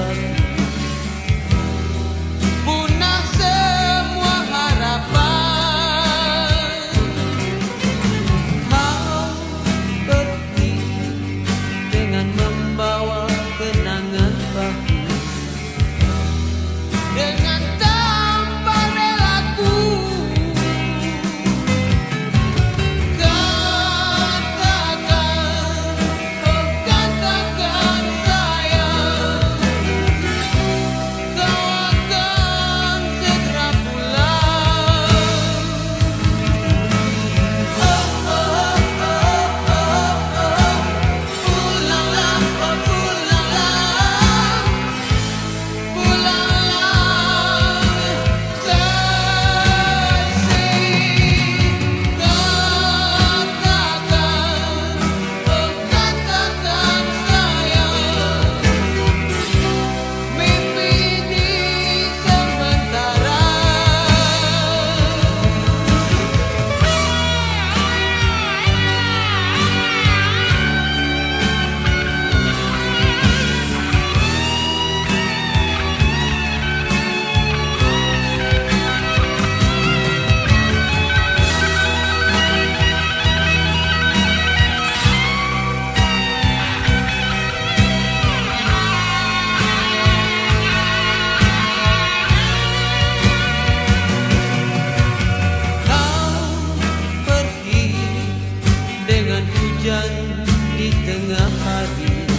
love. hujan di tengah hari